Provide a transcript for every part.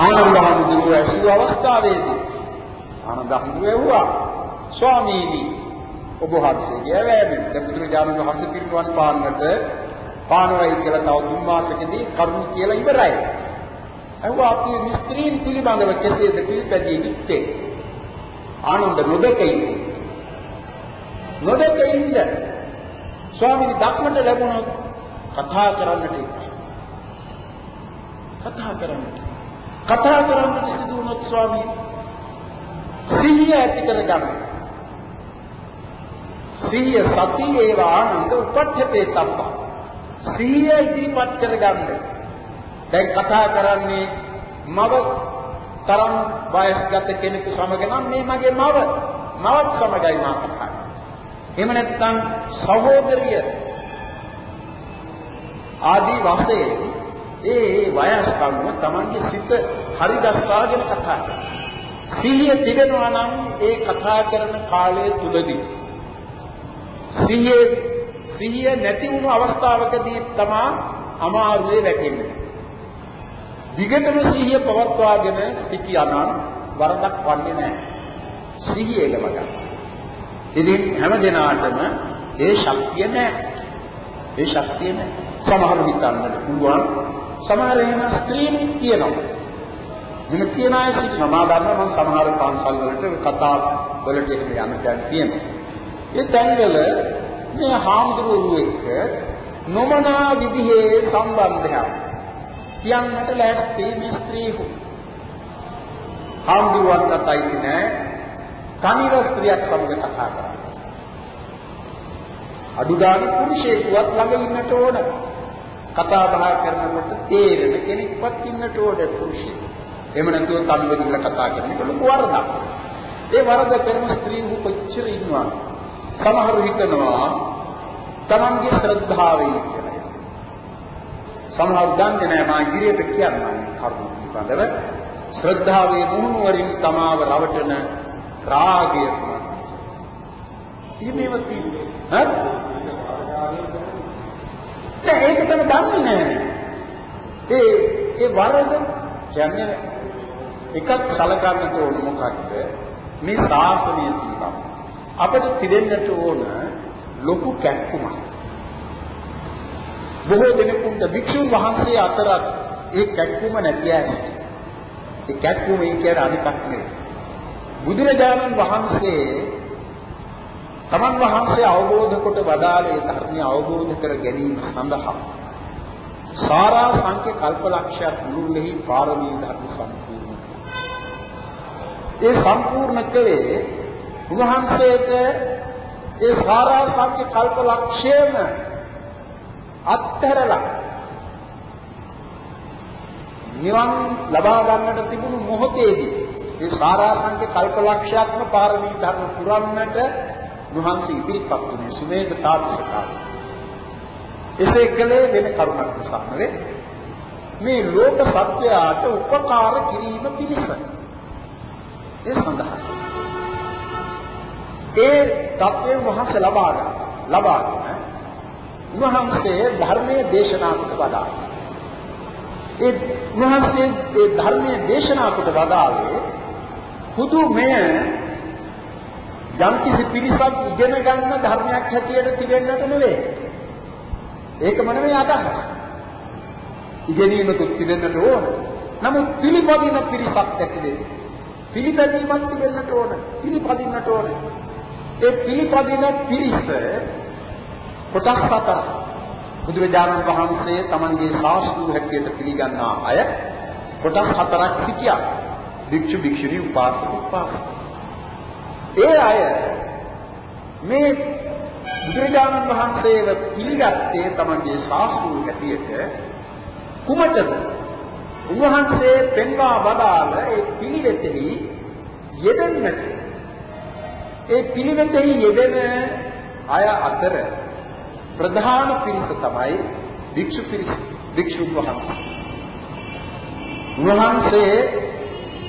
ආනන්ද හඳුරුව ඇසූ අවස්ථාවේදී ආනන්ද හඳුරුව ඇහුවා ස්වාමීනි ඔබ වහන්සේගේ ඇවෑමෙන් දැන් බුදුරජාණන් වහන්සේ පිරිනුවන් පාන්නට පානවයි කියලා තව තුන් මාසෙකදී කරුණු කියලා ඉවරයි. ඇහුවා අපි මිස්ත්‍රීන් පිළිබඳව කෙසේද පිළිපැදිය යුත්තේ? ආනන්ද නොදකයි. නොදකින්ද ස්වාමීනි දක්මට ලැබුණොත් කතා කරන්නට කතා කරන්නට කතා කරන්නට සිදු වුණොත් ස්වාමීනි සිහිය ඇති කරගන්න. සිහිය සති ඒවා ආනන්ද උපච්ඡතේ තබ්බා සිහිය ඉදිරිපත් කරගන්න. දැන් කතා කරන්නේ මව තරම් වයස්ගත කෙනෙකු සමග නම් මේ මගේ මව. මවත් සමගයි මා කතා එහෙම නැත්නම් සහෝදරිය ආදී වශයෙන් ඒ වයස් කම්ම Tamange සිත හරි දස්වාගෙන කතා කරනවා. සිහිය තිබෙනවා නම් ඒ කතා කරන කාලය තුලදී සිහිය සිහිය නැති වුණු අවස්ථාවකදී තමා අමාරුවේ වැටෙන්නේ. දිගටම සිහිය පවත්වාගෙන සිටියානම් වරදක් වන්නේ නැහැ. සිහිය එළව ගන්න. ඉතින් හැම දිනාටම ඒ ශක්තිය නැහැ. ඒ ශක්තිය නැහැ. සමහර හිතන්නට පුළුවන් සමහර එහෙම ස්ත්‍රීන් කියනවා. මෙන්න කියන අය සමාදන්න මම සමහර පන්සල් වලට කතා වලට එහෙම යන දැන් තියෙනවා. ඒ තැන්වල මේ හාමුදුරුවෝ එක්ක නොමනා විදිහේ සම්බන්ධයක් කියන්නට ලෑස්ති මේ ස්ත්‍රීහු. හාමුදුරුවන්ට අයිති නෑ තනිව ස්ත්‍රියක් සමග කතා කරන්න. අඩුගානේ පුරුෂයෙකුවත් ළඟ ඉන්නට ඕන. කතා බහ කරනකොට තේරෙන කෙනෙක්වත් ඉන්නට ඕන පුරුෂයෙක්. එහෙම නැතුව තනිව ඉඳලා කතා කරනකොට ලොකු වරදක්. ඒ වරද කරන ස්ත්‍රීහු කොච්චර ඉන්නවා. සමහරු හිතනවා තමන්ගේ ශ්‍රද්ධාවයි කියලා. සමහරු දන්නේ නැහැ මා ඉදිරියට කියන්නේ කරුණු පිළිබඳව ශ්‍රද්ධාවේ මුහුණුවරින් තමාව රවටන රාගය තමයි. ඉමේව තියෙන්නේ. හරි? දැන් ඒක තමයි දන්නේ නැහැ. ඒ ඒ වරද කියන්නේ එකක් සලකන්නට ඕන මොකක්ද? මේ ශාසනය තියෙනවා. අපිට තිබෙන්නට ඕන ලොකු කැක්කුමක්. බොහෝ දෙනෙකුට භික්ෂුන් වහන්සේ අතරත් ඒ කැක්කුම නැති අය. ඒ කැක්කුම කියන්නේ අනිකක් නෙවෙයි. බුදුරජාණන් වහන්සේ තමන් වහන්සේ අවබෝධ කොට වදාළේ ධර්මය අවබෝධ කර ගැනීම සඳහා සාරා සංඛ්‍ය කල්පලක්ෂයක් මුළුල්ලෙහි පාරමී ධර්ම සම්පූර්ණ ඒ සම්පූර්ණ කලේ උන්වහන්සේට ඒ සාරා සංඛ්‍ය කල්පලක්ෂයම අත්හැරලා නිවන් ලබා ගන්නට තිබුණු මොහොතේදී ඒ සාරාංශක කල්පලක්ෂයක්ම පාරමී ධර්ම පුරන්නට වහන්සේ ඉදිරිපත් වුණේ සුමේධ තාපසකාර. එසේ කලේ වෙන කරුණක් නිසා නෙවේ. මේ ලෝක සත්‍යයට උපකාර කිරීම පිණිස. ඒ සඳහා. ඒ තත්ත්වය වහන්සේ ලබා ගන්න. ලබා ගන්න. උන්වහන්සේ ධර්මයේ දේශනා කොට වදා. ඒ උන්වහන්සේ ඒ ධර්මයේ දේශනා කොට වදාළේ හුදු මෙය යම් කිසි පිරිසක් ඉගෙන ගන්න ධර්මයක් හැටියට තිබෙන්නට නෙවෙයි. ඒකම නෙවෙයි අදහස. ඉගෙනීමකුත් තිබෙන්නට ඕන. නමුත් පිළිපදින පිරිසක් ඇතිවේ. පිළිපැදීමක් තිබෙන්නට ඕන. පිළිපදින්නට ඕන. ඒ පිළිපදින පිරිස කොටස් හතරක්. බුදුරජාණන් වහන්සේ තමන්ගේ ශාස්ත්‍රීය හැටියට පිළිගන්නා අය කොටස් හතරක් සිටියා. භික්ෂු භික්ෂුණී උපාසක උපාසක. ඒ අය මේ බුදුරජාණන් වහන්සේව පිළිගත්තේ තමන්ගේ ශාස්ත්‍රීය හැටියට කුමටද? උන්වහන්සේ පෙන්වා වදාළ ඒ පිළිවෙතෙහි යෙදෙන්නට ඒ පිළිවෙතෙහි යෙදෙන අය අතර ප්‍රධාන පිරිස තමයි භික්ෂු පිරිස භික්ෂුන් වහන්සේ. උන්වහන්සේ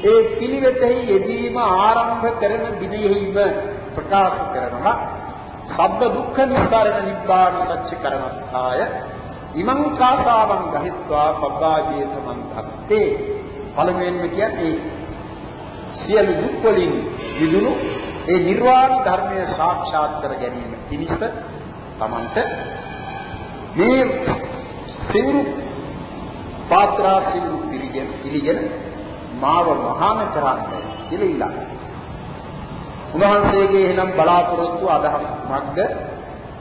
ඒ පිළිවෙතෙහි යෙදීම ආරම්භ කරන දිනෙහිම ප්‍රකාශ කරනවා. සබ්බ දුක්ඛ නිස්සාරණ නිබ්බාන සත්‍ය කරණත්තාය ඉමං කාසාවං ගහිත්වා පබ්බාජේ සමන්තත්තේ පළමුවෙන්ම කියන්නේ සියලු දුක් වලින් මිදුණු ඒ නිර්වාණ ධර්මය සාක්ෂාත් කර ගැනීම පිණිස තමන්ට මේ සිවුරු පාත්‍රා සිවුරු පිළිගෙන පිළිගෙන මාව මහාන කරන්නේ කියලා ඉල්ලන. උන්වහන්සේගේ එනම් බලාපොරොත්තු අදහස් මග්ග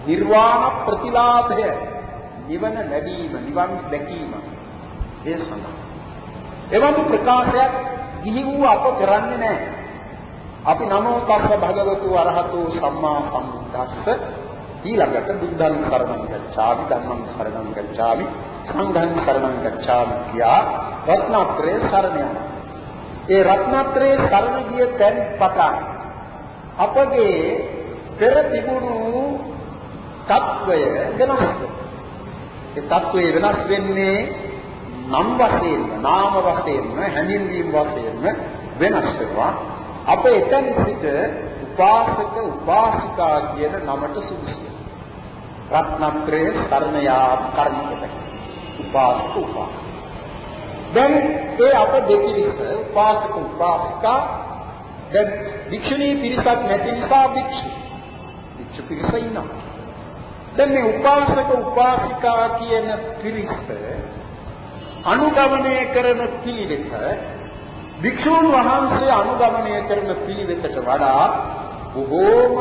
නිර්වාණ ප්‍රතිලාභය නිවන ලැබීම නිවන් දැකීම ඒ සඳහා එවන් ප්‍රකාශයක් ගිහි වූ අප කරන්නේ නැහැ. අපි නමෝ තස්ස භගවතු අරහතෝ සම්මා සම්බුද්දස්ස ඊළඟට බුද්ධං සරණං ගච්ඡාමි ධම්මං සරණං ගච්ඡාමි සංඝං සරණං ගච්ඡාමි කියා රත්නත්‍රේ සරණ යනවා. ඒ රත්නත්‍රයේ සරණ ගිය තැන් පටන් අපගේ පෙර තිබුණු తත්වය වෙනස් ඒ తත්වය වෙනස් වෙන්නේ නම් වශයෙන් නාම වශයෙන් හැඳින්වීම වශයෙන් වෙනස් වෙනවා. අප එතන සිට උපාසක උපාසිකා කියන නමට සුදුසුයි රත්නත්‍රයේ සරණ යා කර්මකත උපාසක උපාසිකා. දැන් ඒ අප දෙකිරිස උපාසක උපාසිකා දැන් වික්ෂුණී පිරිසක් නැති නිසා වික්ෂු වික්ෂු පිරිස ඉන්නවා දැන් මේ උපාසක උපාසිකා කියන පිරිස අනුගමනය කරන පිළිවෙත වික්ෂුන් වහන්සේ අනුගමනය කරන පිළිවෙතට වඩා බොහෝම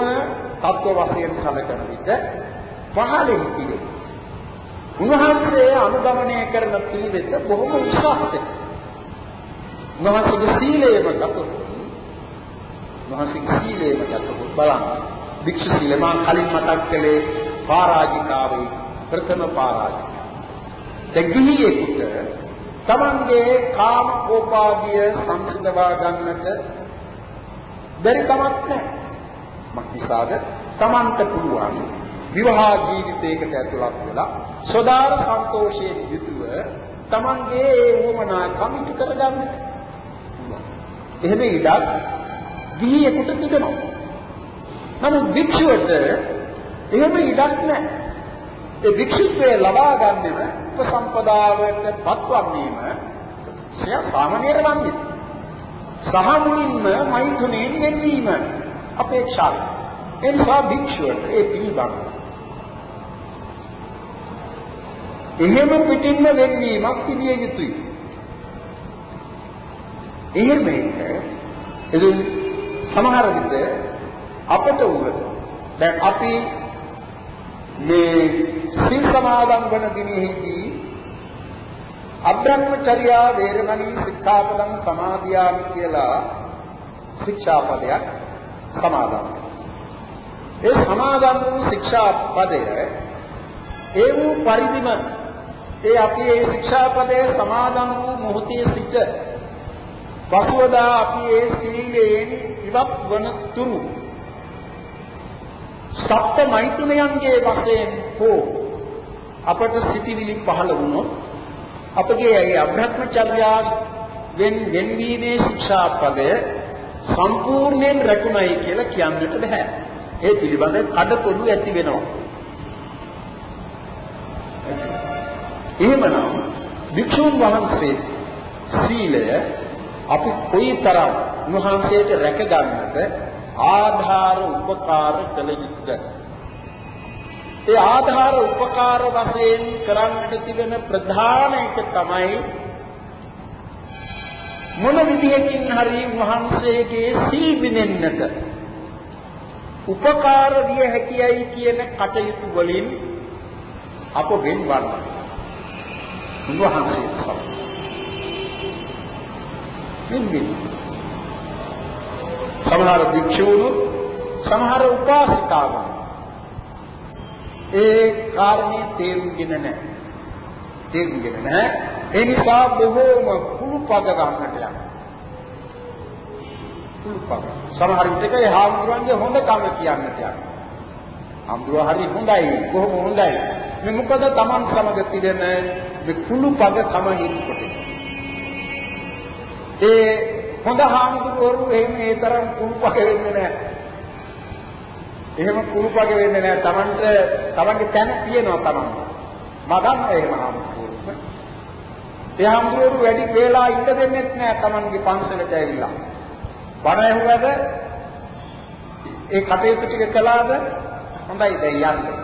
තත්ත්ව වශයෙන් සැලකන විට පහළින් පිළිවෙත. උන්වහන්සේ අනුගමනය කරන පිළිවෙත බොහොම උසස් උන්වහන්සේගේ සීලයම ගතොත් උන්වහන්සේගේ සීලයම ගතොත් බලන්න. වික්ෂු සීලය මා කලින් මතක් කළේ පරාජිකාවේ ප්‍රථම පරාජිකාව දැන් ගිහියෙකුට තමන්ගේ කාම කෝපාදිය සංසිඳවා ගන්නට බැරි කමක් නැහැ. මක්නිසාද තමන්ට පුළුවන් විවාහ ජීවිතයකට ඇතුළත් වෙලා සදාර සන්තෝෂයෙන් යුතුව තමන්ගේ ඒ වමනා කමිටු කරගන්න. එහෙම ඉඩක් ගිහියෙකුට තිබෙනවා. නමුත් වික්ෂුවට එහෙම ඉඩක් නැහැ. ඒ වික්ෂුත්වය ලබා ගන්නෙම උපසම්පදාවට පත්වන්නේම සිය සාමනීර වන්නේ. සහ මුලින්ම මෛත්‍රුණයෙන් වෙන්වීම අපේක්ෂාවයි. ඒ නිසා භික්ෂුවට ඒ පිළිබඳ එහෙම පිටින්ම වෙන්වීමක් පිළිය යුතුයි. එහෙම එක එදින් සමහර විට අපට උනද දැන් අපි මේ සිල් සමාදන් වන දිනෙහිදී අබ්‍රහ්මචර්යා වේරමණී සික්ඛාපදං සමාදියාමි කියලා ශික්ෂාපදයක් සමාදන් ඒ සමාදන් වූ ශික්ෂාපදය ඒ වූ පරිදිම ඒ අපි ඒ ශික්ෂාපදයේ සමාදන් වූ මොහොතේ සිට පසුවදා අපි ඒ සීලයෙන් ඉවත් වන තුරු සප්ත මෛතුනයන්ගේ වශයෙන් හෝ අපට සිටිවිලි පහළ වුණොත් අපගේ ඒ අභ්‍රත්මචර්යා වෙන් වෙන්වීමේ ශික්ෂාපදය සම්පූර්ණයෙන් රැකුණයි කියලා කියන්නට බෑ. ඒ පිළිබඳ කඩතොළු ඇති වෙනවා. එහෙමනම් වික්ෂුන් වහන්සේ සීලය අපි කොයිතරම් උන්වහන්සේට රැක ගන්නට ආධාර උපකාර කළ යුතුද? ඒ ආධාර උපකාර වශයෙන් කරන්නට තිබෙන ප්‍රධාන එක තමයි මොන විදියකින් හරි වහන්සේගේ සිල් බිනෙන්නට උපකාර විය හැකියයි කියන කටයුතු වලින් අප වෙන්වන්න. උන්වහන්සේ සමහර සමහර භික්ෂූන් සමහර උපාසිකාවන් ඒ කාරණේ තේරුම්ගෙන නැහැ. තේරුම්ගෙන නැහැ. ඒ නිසා බොහෝම කුළුපද ගන්නට යනවා. කුළුපද. සමහර විටක ඒ හාමුදුරන්ගේ හොඳ කම කියන්නට යනවා. හාමුදුරුවෝ හරි හොඳයි. කොහොම හොඳයි. මේ මොකද Taman සමග තිබෙන මේ කුළුපද කම හිතකොට. ඒ හොඳ හාමුදුරුවෝ එහෙම ඒ තරම් කුළුපද වෙන්නේ නැහැ. එහෙම කුරුපග වෙන්නේ නැහැ. Tamanට Tamanගේ තැන තියෙනවා Taman. මගන්න එහෙම ආමුතුරුම. ඒ හාමුදුරුවෝ වැඩි වේලා ඉන්න දෙන්නෙත් නෑ Tamanගේ පන්සලට ඇවිල්ලා. බණ ඇහුවද ඒ කටයුතු ටික කළාද හොඳයි දැන් යන්න.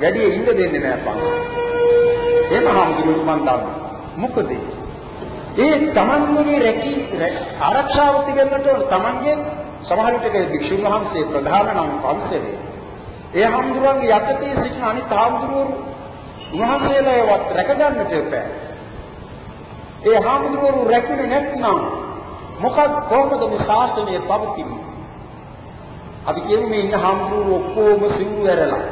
වැඩි ඉන්න දෙන්නේ නෑ පන්සල. එහෙම හාමුදුරුවෝ මන් දන්නවා. මොකද ඒ තමන්ගේ රැකී ආරක්ෂාව තිබෙන්නට තමන්ගේ සමහර විටක භික්ෂුන් වහන්සේ ප්‍රධාන නම් පන්සලේ ඒ හාමුදුරුවන්ගේ යටතේ සිටින අනිත් හාමුදුරුවෝ උන්වහන්සේලාවත් රැකගන්නට එපා. ඒ හාමුදුරුවෝ රැකුනේ නැත්නම් මොකක් කොහොමද මේ ශාසනය පවතින්නේ? අපි කියමු මේ ඉන්න හාමුදුරුවෝ ඔක්කොම සිංහු ඇරලා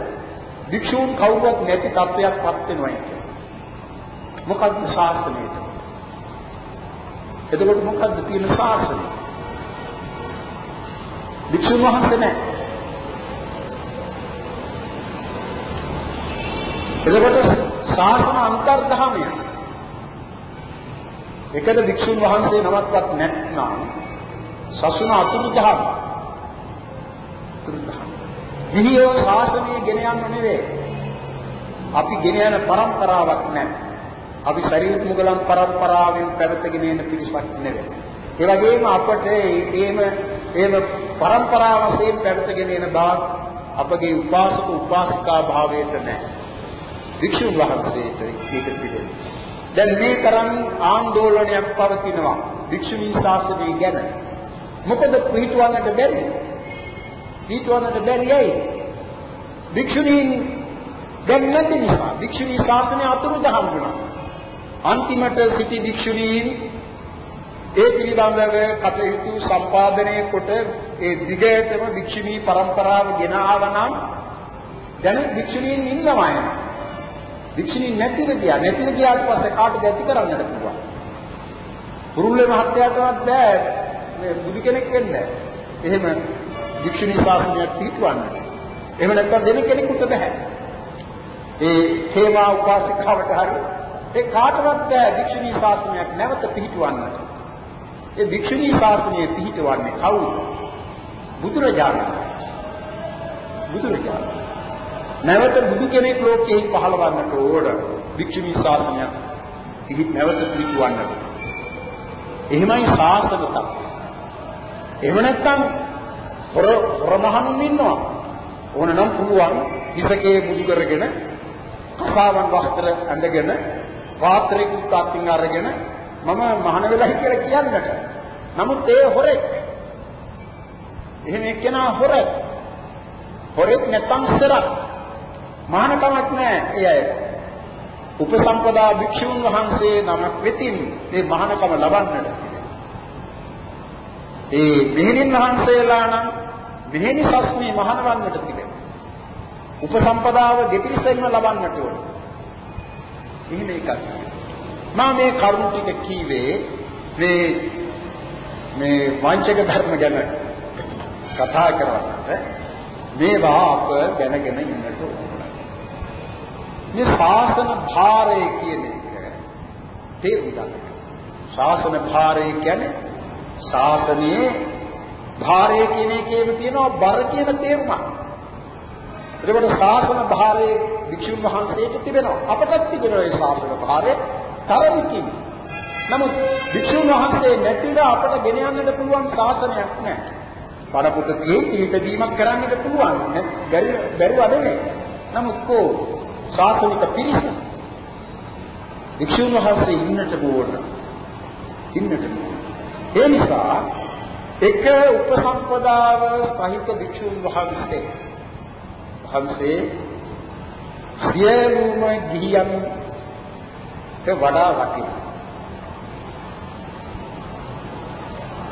භික්ෂූන් කවුරුවත් නැති තත්ත්වයක්පත් වෙනවා කියන්නේ. මොකක්ද ශාසනයට? එතකොට මොකද්ද තියෙන ශාසනය? භික්ෂුන් වහන්සේ නැහැ. එතකොට ශාසන අන්තර්ධාමය. එකද භික්ෂුන් වහන්සේ නමක්වත් නැත්නම් සසුන අතුරුදහන්. අතුරුදහන්. ගිහියෝ ශාසනය ගෙන යන්න නෙවෙයි. අපි ගෙන යන પરම්පරාවක් නැහැ. අපි ශරීර මුගලන් පරම්පරාවෙන් පැවතගෙන එන පිරිසක් නෙවෙයි. ඒ වගේම අපට ඒම ඒම පරම්පරාව වශයෙන් පැවතගෙන එන බව අපගේ උපාසක උපාසිකා භාවයට නැහැ. වික්ෂුන් වහන්සේට ඒක පිළිදෙන. දැන් මේ තරම් ආందోලනයක් පවතිනවා වික්ෂුණී ශාසනය ගැන. මොකද පිටවන්නට බැරි. පිටවන්නට බැරි ඇයි? වික්ෂුණීන් දැන් නැති නිසා වික්ෂුණී ශාසනය අතුරුදහන් වුණා. අන්තිමට සිටි භික්ෂුණීන් ඒ පිළිබඳව කටයුතු සම්පාදනය කොට ඒ දිගටම භික්ෂුණී પરම්පරාව ගෙන ආවනම් දැන් භික්ෂුණීන් ඉන්නවා යන. භික්ෂුණීන් නැතිව ගියා. නැතිව ගියාට පස්සේ කාටද ඇති කරන්නට පුළුවන්. පුරුල්ලේ මහත්තයාටවත් බෑ මේ බුදු කෙනෙක් වෙන්න. එහෙම භික්ෂුණී ශාසනයක් පිටවන්න. එහෙම නැත්නම් දෙන කෙනෙකුට බෑ. ඒ හේවා උපාසිකාවට හරියට ඒ කාටවත් බෑ භික්ෂුණී ශාසනයක් නැවත පිහිටවන්නට. ඒ භික්ෂුණී ශාසනය පිහිටවන්නේ කවුද? බුදුරජාණන් බුදුරජාණන්. නැවත බුදු කෙනෙක් ලෝකෙහි පහළවන්නට ඕන භික්ෂුණී ශාසනයක් පිහිට නැවත පිහිටවන්නට. එහෙමයි ශාසන තත්ත්වය. එහෙම නැත්නම් හොර හොරමහනුන් ඉන්නවා. ඕනනම් පුළුවන් හිසකේ බුදු කරගෙන කසාවන් වස්ත්‍ර ඇඳගෙන පාත්‍රයකට අතින් අරගෙන මම මහාන වෙලයි කියලා කියන්නට. නමුත් ඒ හොරෙක්. එහෙම එක්කෙනා හොරෙක්. හොරෙක් නැත්තම් සරක්. මහානකමක් නැහැ ඒ අය. උපසම්පදා භික්ෂුන් වහන්සේ නමක් වෙතින් මේ මහානකම ලබන්නට. ඒ මෙහෙණින් වහන්සේලා නම් මෙහෙණි සස්මේ මහානවන්නට තිබෙනවා. උපසම්පදාව දෙපිරිසෙන්ම ලබන්නට ඕනේ. එහෙම එකක්. මම මේ කරුණ ටික කීවේ මේ මේ වංචක ධර්ම ගැන කතා කරනකොට මේවා අප දැනගෙන ඉන්නට ඕන. මේ ශාසන භාරය කියන එක තේරුම් ගන්න. ශාසන භාරය කියන්නේ ශාසනයේ භාරය කියන එකේම තියෙනවා බර කියන තේරුමක්. එතකොට ශාසන භාරයේ වික්ෂුන් වහන්සේට තිබෙනවා. අපටත් තිබෙනවා ඒ ශාසන භාරය තරමකින්. නමුත් වික්ෂුන් වහන්සේ නැතිව අපට ගෙන යන්නට පුළුවන් ශාසනයක් නැහැ. පරපුතකේ පිළිපැදීමක් කරන්නට පුළුවන්. බැරි බැරුව නෙමෙයි. නමුත් කෝ ශාසනික පිරිස වික්ෂුන් වහන්සේ ඉන්නට ඕන. ඉන්නට ඕන. ඒ නිසා එක උපසම්පදාව සහිත වික්ෂුන් වහන්සේ වහන්සේ සියලුම ගිහියන්ට වඩා වටිනවා.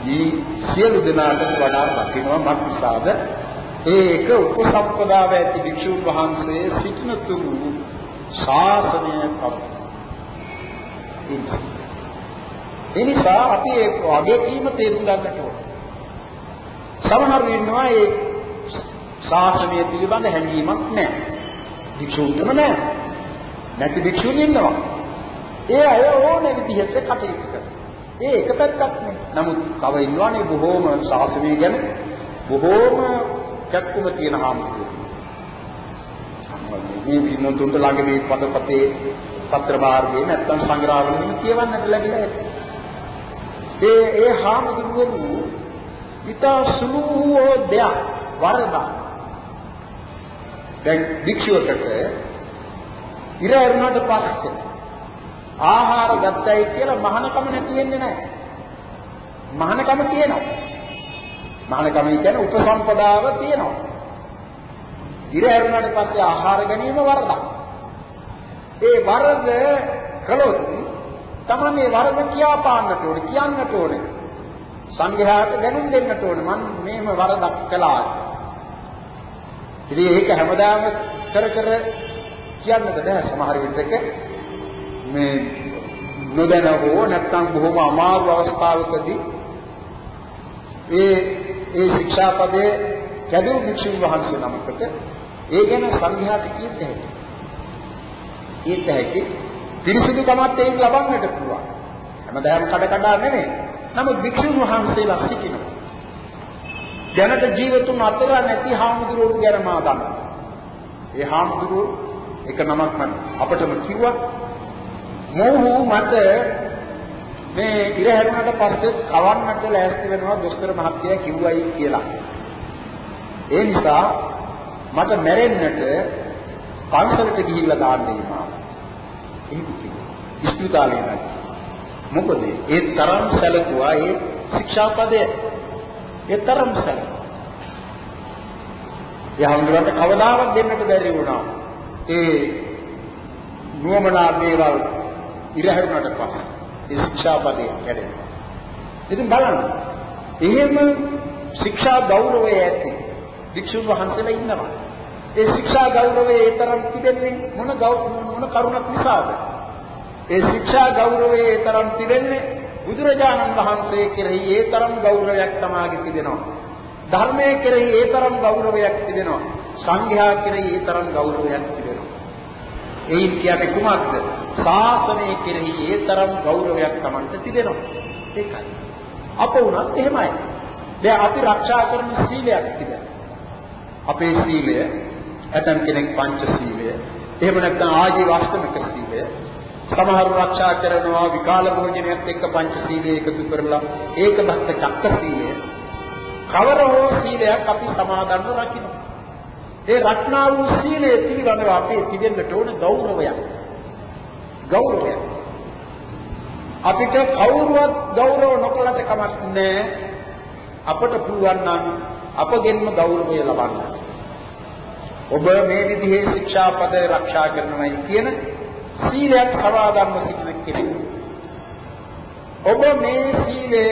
මේ සියලු දෙනාට වඩා වටිනවා මත් නිසාද ඒක උපසම්පදාව ඇති භික්ෂුන් වහන්සේ සිටින තුරු ශාසනය පවතී. ඒ නිසා අපි ඒ වගේ කීම තේරුම් ගන්නට ඕන. සමහර ඉන්නවා ඒ ශාසනය පිළිබඳ හැඟීමක් නැහැ. භික්ෂුන්ටම නැහැ. නැති භික්ෂුන් ඉන්නවා. ඒ අය ඕනේ විදිහට කටයුතු කරනවා. ඒ එක පැත්තක් නේ. නමුත් තව ඉන්නවනේ බොහෝම ශාසනය ගැන බොහෝම කැක්කුම තියෙන හාමුදුරුවෝ. මේ විනෝදුන්ට ළඟ මේ පදපතේ පත්‍ර මාර්ගයේ නැත්තම් සංග්‍රහවලින් කියවන්නට ලැබිලා ඇති. ඒ ඒ හාමුදුරුවෝ ඊතා සුළු වූ දෙයක් වරදක් දැන් භික්ෂුවකට ඉර ඇරුණාට පස්සේ ආහාර ගත්තයි කියලා මහානකම නැති වෙන්නේ නැහැ. මහානකම තියෙනවා. මහානකම කියන්නේ උපසම්පදාව තියෙනවා. ඉර ඇරුණාට පස්සේ ආහාර ගැනීම වරදක්. ඒ වරද කළොත් තමයි මේ වරද කියා පාන්නට ඕනේ කියන්නට ඕනේ. සංඝයාට දැනුම් දෙන්නට ඕනේ මම මේම වරදක් කළා. ඉතින් ඒක හැමදාම කර කර කියන්නද බෑ සමහර විටක මේ නොදැන හෝ නැත්නම් බොහොම අමාරු අවස්ථාවකදී ඒ ඒ ශික්ෂාපදයේ කැදූ භික්ෂුන් වහන්සේ නමකට ඒ ගැන සංඝයාට කියන්න හැකියි. කියන්න හැකි පිරිසිදුකමත් ඒක ලබන්නට පුළුවන්. හැමදාම කඩ කඩා නෙමෙයි. නමුත් භික්ෂුන් වහන්සේලා සිටිනවා. දැනට ජීවතුන් අතර නැති හාමුදුරුවෝ ගැන මා දන්නවා. ඒ හාමුදුරුවෝ එක නමක් මම අපටම කිව්වා. මොහු මට මේ ඉර හැරුණාට පස්සේ කවන්නට ලෑස්ති වෙනවා දොස්තර මහත්තයා කිව්වයි කියලා. ඒ නිසා මට මැරෙන්නට පන්සලට ගිහිල්ලා දාන්න වෙනවා. එහෙම කිව්වා. ඉස්පිතාලේ නැති. මොකද ඒ තරම් සැලකුවා ඒ ශික්ෂාපදය. ඒ තරම් සැලකුවා. යහඳුරට කවදාවත් දෙන්නට බැරි වුණා. ඒ නුවමනා දේවල් ඉරහැරුණට පස්සේ ඒ ශික්ෂාපදේ කැඩෙනවා. ඉතින් බලන්න. එහෙම ශික්ෂා ගෞරවය ඇති වික්ෂුන් වහන්සේලා ඉන්නවා. ඒ ශික්ෂා ගෞරවයේ ඒ තරම් තිබෙන්නේ මොන මොන කරුණක් නිසාද? ඒ ශික්ෂා ගෞරවයේ ඒ තරම් තිබෙන්නේ බුදුරජාණන් වහන්සේ කෙරෙහි ඒ තරම් ගෞරවයක් තමාගේ තිබෙනවා. ධර්මයේ කෙරෙහි ඒ තරම් ගෞරවයක් තිබෙනවා. සංඝයා කෙරෙහි ඒ තරම් ගෞරවයක් තිබෙනවා. එයින් කියන්නේ කුමක්ද? ශාසනය කෙරෙහි ඒ තරම් ගෞරවයක් Tamanට තිබෙනවා. ඒකයි. අප උනත් එහෙමයි. දැන් අපි ආරක්ෂා කරන සීලයක් තිබෙනවා. අපේ සීලය ඇතම් කෙනෙක් පංච සීලය එහෙම නැත්නම් ආජීව අෂ්ටමික සීලය සමහරු ආරක්ෂා කරනවා විකාල භෝජනයත් එක්ක පංච සීලය එකතු කරලා ඒක භක්ත චක්ක සීලය කවර හෝ සීලයක් අපි සමාදන්ව රකින්න. ඒ රක්නා වූ සීලය පිළිබඳව අපේ තිබෙන්නට ඕන ගෞරවයක්. ගෞරවයක්. අපිට කවුරුවත් ගෞරව නොකළට කමක් නැහැ. අපට පුළුවන් නම් අපගෙන්ම ගෞරවය ලබන්න. ඔබ මේ විදිහේ ශික්ෂාපද ආරක්ෂා කරනවායි කියන සීලයක් සමාදන්ව සිටින කෙනෙක්. ඔබ මේ සීලය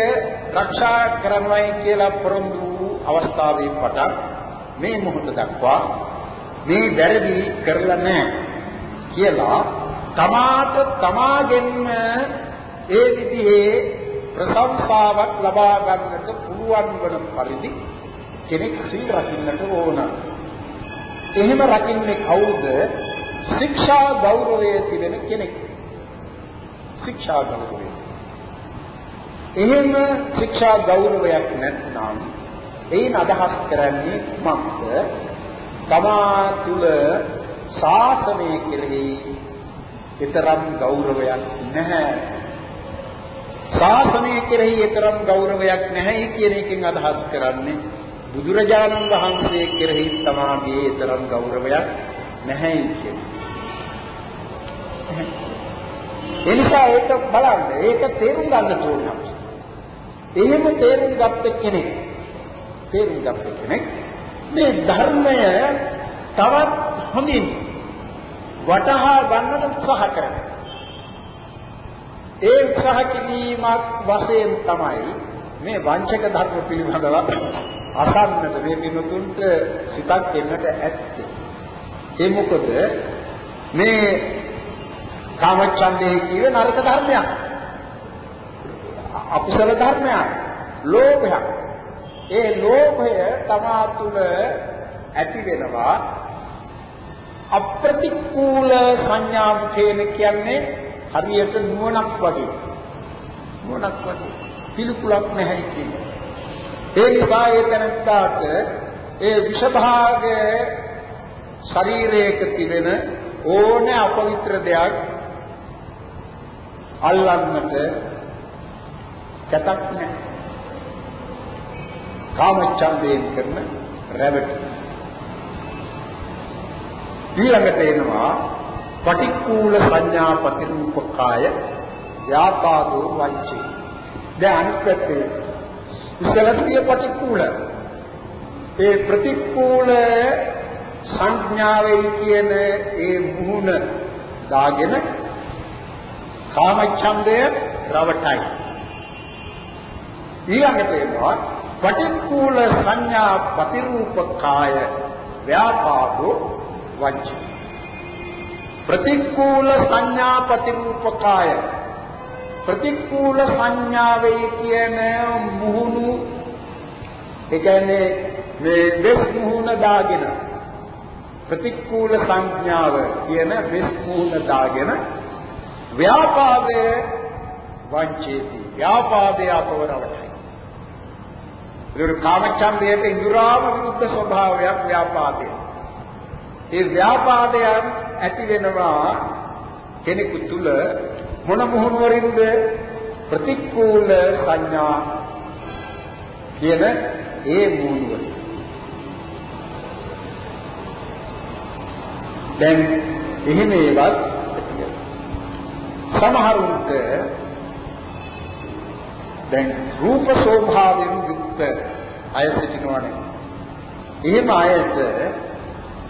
ආරක්ෂා කරනවායි කියලා පොරොන්දු වූ අවස්ථාවේ පටන් මේ මොහොත දක්වා මේ වැරදි කරලා නැහැ කියලා තමාට තමාගෙන්ම ඒ විදිහේ ප්‍රශංසාවක් ලබා ගන්නට පුළුවන් වන පරිදි කෙනෙක් සීල් රකින්නට ඕන. එහෙම රකින්නේ කවුද? ශික්ෂා ගෞරවයේ තිබෙන කෙනෙක්. ශික්ෂා ගෞරවය. එහෙම ශික්ෂා ගෞරවයක් නැත්නම් එයින් අදහස් කරන්නේ කුමක්ද? තමා තුළ ශාසනය කෙරෙහි ඊතරම් ගෞරවයක් නැහැ. ශාසනය කෙරෙහි ඊතරම් ගෞරවයක් නැහැ කියන එකෙන් අදහස් කරන්නේ බුදුරජාණන් වහන්සේ කෙරෙහි තමාගේ තරම් ගෞරවයක් නැහැ කියන්නේ. එනිසා ඒක බලන්න ඒක තේරුම් ගන්න ඕනේ. එහෙම තේරුම් ගත්ත කෙනෙක් තේරුම් ගත්ත කෙනෙක් මේ ධර්මය තවත් හොඳින් වටහා ගන්නට උත්සාහ කරනවා. ඒ උත්සාහ කිරීමක් වශයෙන් තමයි මේ වංචක ධර්ම පිළිබඳව අසන්නට මේ පින්තුන්ට සිතක් දෙන්නට ඇත්තේ. ඒ මොකද මේ කාමච්ඡන්දේ කියන නරක ධර්මයක්. අකුසල ධර්මයක්. ලෝභයක්. ඒ ලෝභය තමා තුළ ඇති වෙනවා අප්‍රතිකූල සංඥා මුඛේන කියන්නේ හරියට නුවණක් වගේ. නුවණක් වගේ. පිළිකුලක් නැහැ කියන්නේ. ඒ නිසා ඒ තැනට ඒ විෂභාගයේ ශරීරයක තිබෙන ඕනෑ අපවිත්‍ර දෙයක් අල්ලන්නට කැතක් නැහැ. කාමච්ඡන්දයෙන් කරන රැවටි. ඊළඟට එනවා පටික්කුල සංඥා ප්‍රතිරූපකාය ව්‍යාපාදෝ වංචේ. දැන් අනිත් පැත්තේ ඉස්සලතිය පටික්කුල. ඒ ප්‍රතික්කුල සංඥාවේ කියන ඒ මුහුණ දාගෙන කාමච්ඡන්දය රවටයි. ඊළඟට එනවා පටික්කුල සංඥා ප්‍රතිරූපකාය ව්‍යාපාදෝ වංච ප්‍රතික්කුල සංඥා ප්‍රතිරූපකාය ප්‍රතික්කුල සංඥාවේ කියන මුහුණු ඒ කියන්නේ මේ දෙස් මුහුණ දාගෙන ප්‍රතික්කුල සංඥාව කියන දෙස් මුහුණ දාගෙන ව්‍යාපාදයේ වංචේති ව්‍යාපාදයේ අපවරවටයි ඒක කාමච්ඡන්දයට ඉඳුරාම විරුද්ධ ස්වභාවයක් ව්‍යාපාදය. ඒ ව්‍යාපාදයන් ඇති වෙනවා කෙනෙකු තුල මොන මොහොනවරින්ද ප්‍රතිකූල සංඥා කියන ඒ මූලවල. දැන් එහෙම ඒවත් සමහරුන්ට දැන් රූප ස්වභාවයෙන් යුක්ත අය සිටිනවනේ. එහෙම අයට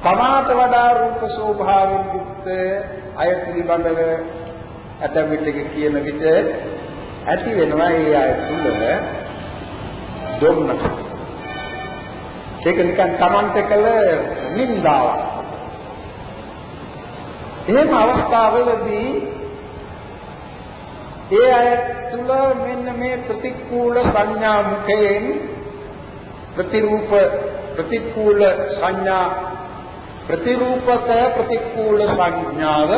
තමාට වඩා රූප ස්වභාවයෙන් යුක්ත අය පිළිබඳව ඇතැම් විටක කියන විට ඇති වෙනවා ඒ අය තුළ දුන්නක. ඒක නිකන් Tamante කළ නින්දාවක්. එහෙම අවස්ථාවලදී ඒ අය තුල මෙන්න මේ ප්‍රතිකූල සංඥා මුඛයෙන් ප්‍රතිරූප ප්‍රතිකූල සංඥා ප්‍රතිරූපක ප්‍රතිකූල සංඥාව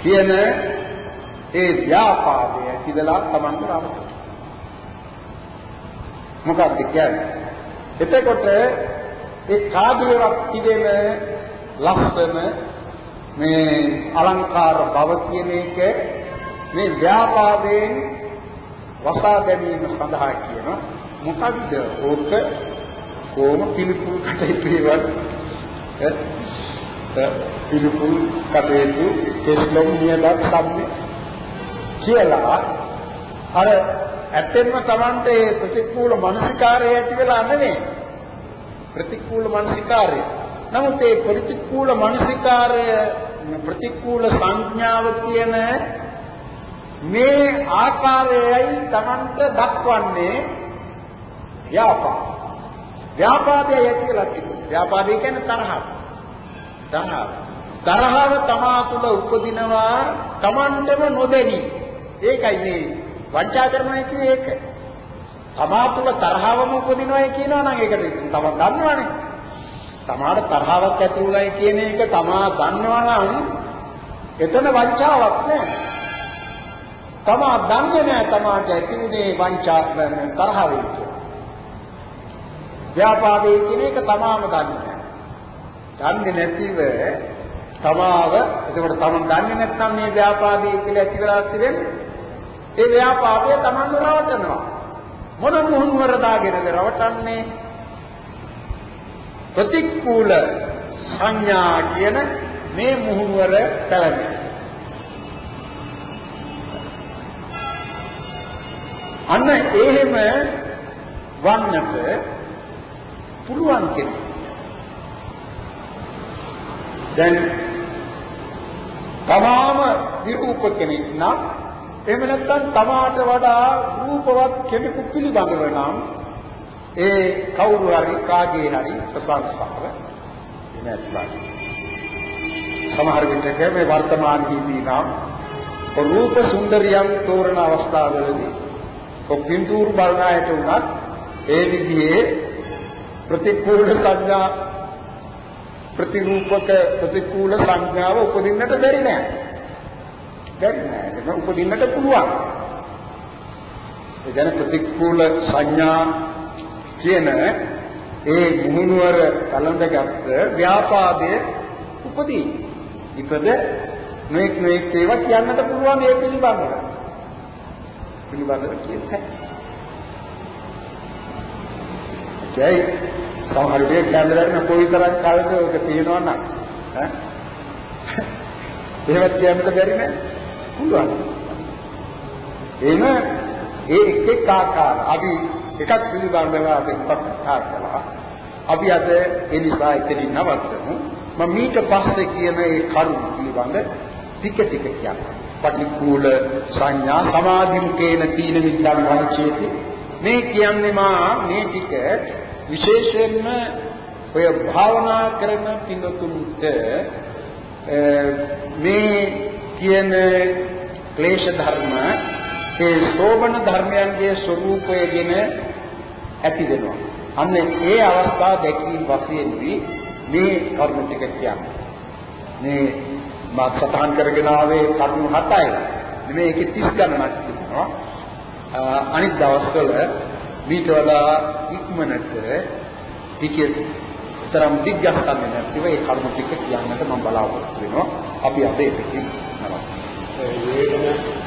කියන ඒ ව්‍යාපාදය කිදලා Tamanට රාමක මොකක්ද කියන්නේ? එතකොට ඒ කාදේවක් තිබෙන ලස්සන මේ අලංකාර බව කියන එක මේ ව්‍යාපාදයෙන් වසා ගැනීම සඳහා කියන මොකද්ද ඕක? කොහොම පිළිකුල් කටයුතු ඒවත් පිළිකුල් කටයුතු කෙස්ලොම් නියදක් සම්මේ කියලා අර ඇත්තෙන්ම Tamante ප්‍රතිකූල මානසිකාරය ඇති වෙලා නෙමෙයි. ප්‍රතිකූල මානසිකාරය. නමුත් ඒ ප්‍රතිකූල මානසිකාරය ප්‍රතිකූල සංඥාව කියන මේ ආකාරයයි Tamanta දක්වන්නේ ව්‍යාපාද. ව්‍යාපාදයයි කියලා කිව්වේ. ව්‍යාපාදය කියන්නේ තරහව. තරහව. තරහව තමා තුළ උපදිනවා Tamantම නොදැනි. ඒකයි මේ වංචා කරනවා කියන්නේ ඒක. තමා තුළ තරහවම උපදිනවායි කියනවා නම් ඒකට තම දන්නවනේ. තමාට තරහවක් ඇති වුණයි කියන එක තමා දන්නවා නම් එතන වංචාවක් නෑ. තමා දන්නේ නෑ තමාට ඇති උනේ වංචා තරහ වෙච්ච. ව්‍යාපාදේ කියන එක තමාම දන්නේ නෑ. දන්නේ නැතිව තමාව එතකොට තමන් දන්නේ නැත්නම් මේ ව්‍යාපාදේ කියලා ඇති වෙලා තිබෙන්නේ ඒ ව්‍යාපාදය තමන්ව රවටනවා. මොන මුහුණුවර දාගෙනද රවටන්නේ? ප්‍රතිකූල සංඥා කියන මේ මුහුණුවර පැලැන්නේ. අන්න එහෙම වන්නට පුළුවන් කෙනෙක්. දැන් තමාම විරූප කෙනෙක් නම් එහෙම නැත්නම් තමාට වඩා රූපවත් කෙනෙකු පිළිබඳව නම් ඒ කවුරු හරි කාගේ හරි ප්‍රශංසාව එනත්ලා සමහර විටක මේ වර්තමානයේදී නම් රූප සුන්දරියන් තෝරන අවස්ථාවලදී කොපින්තූරු බලනායට උනත් ඒ විදිහේ ප්‍රතිකූල සංඥා ප්‍රතිරූපක ප්‍රතිකූල සංඥාව උපදින්නට බැරි නෑ. බැරි නෑ. ඒක උපදින්නට පුළුවන්. ඒ කියන්නේ ප්‍රතිකූල සංඥා කියන ඒ මුහුණුවර කලඳගත් ව්‍යාපාදයේ උපදී. ඉපද නොඑක් නොඑක් ඒවා කියන්නට පුළුවන් ඒ පිළිබඳව. පිළිබඳව කියන්නේ. ඒයි සමහර වෙලේ කැමරාවෙන් කොයිතරම් කාලෙද ඔක තියෙනවා නම් ඈ එහෙමත් කියන්නට බැරි නෑ පුළුවන් එහෙම ඒ එක් එක් ආකාර අපි එකක් පිළිබඳව අපි කතා කළා. අපි අද ඒ නිසා ඉතින් නවත්තමු. මම මීට පස්සේ කියන ඒ කරුණ පිළිබඳ ටික ටික කියන්න. පටික්කුල සංඥා සමාධිමුකේන තීන විද්‍යාව වංචේති. මේ කියන්නේ මා මේ ටික විශේෂයෙන්ම ඔය භාවනා කරන පින්තුන්ට මේ කියන ක්ලේශ ධර්ම ඒ සෝබන ධර්මයන්ගේ ස්වરૂපයගෙන ඇති වෙනවා. අන්න ඒ අවස්ථාව දැකීම වශයෙන් මේ කරුණු ටික කියන්නේ. මේ මා සතහන් කරගෙන ආවේ කරුණු හතයි. මේ ඒකේ 30 ගණනක් තිබෙනවා. අනිත් දවස්වල මීට වඩා ඉක්මනට ටිකේ තරම් දිග්ගස්සන්නේ නැතිව ඒ කරුණු ටික කියන්නට මම බලාපොරොත්තු වෙනවා. අපි අද ඒකකින් නවත්වමු. වේදනා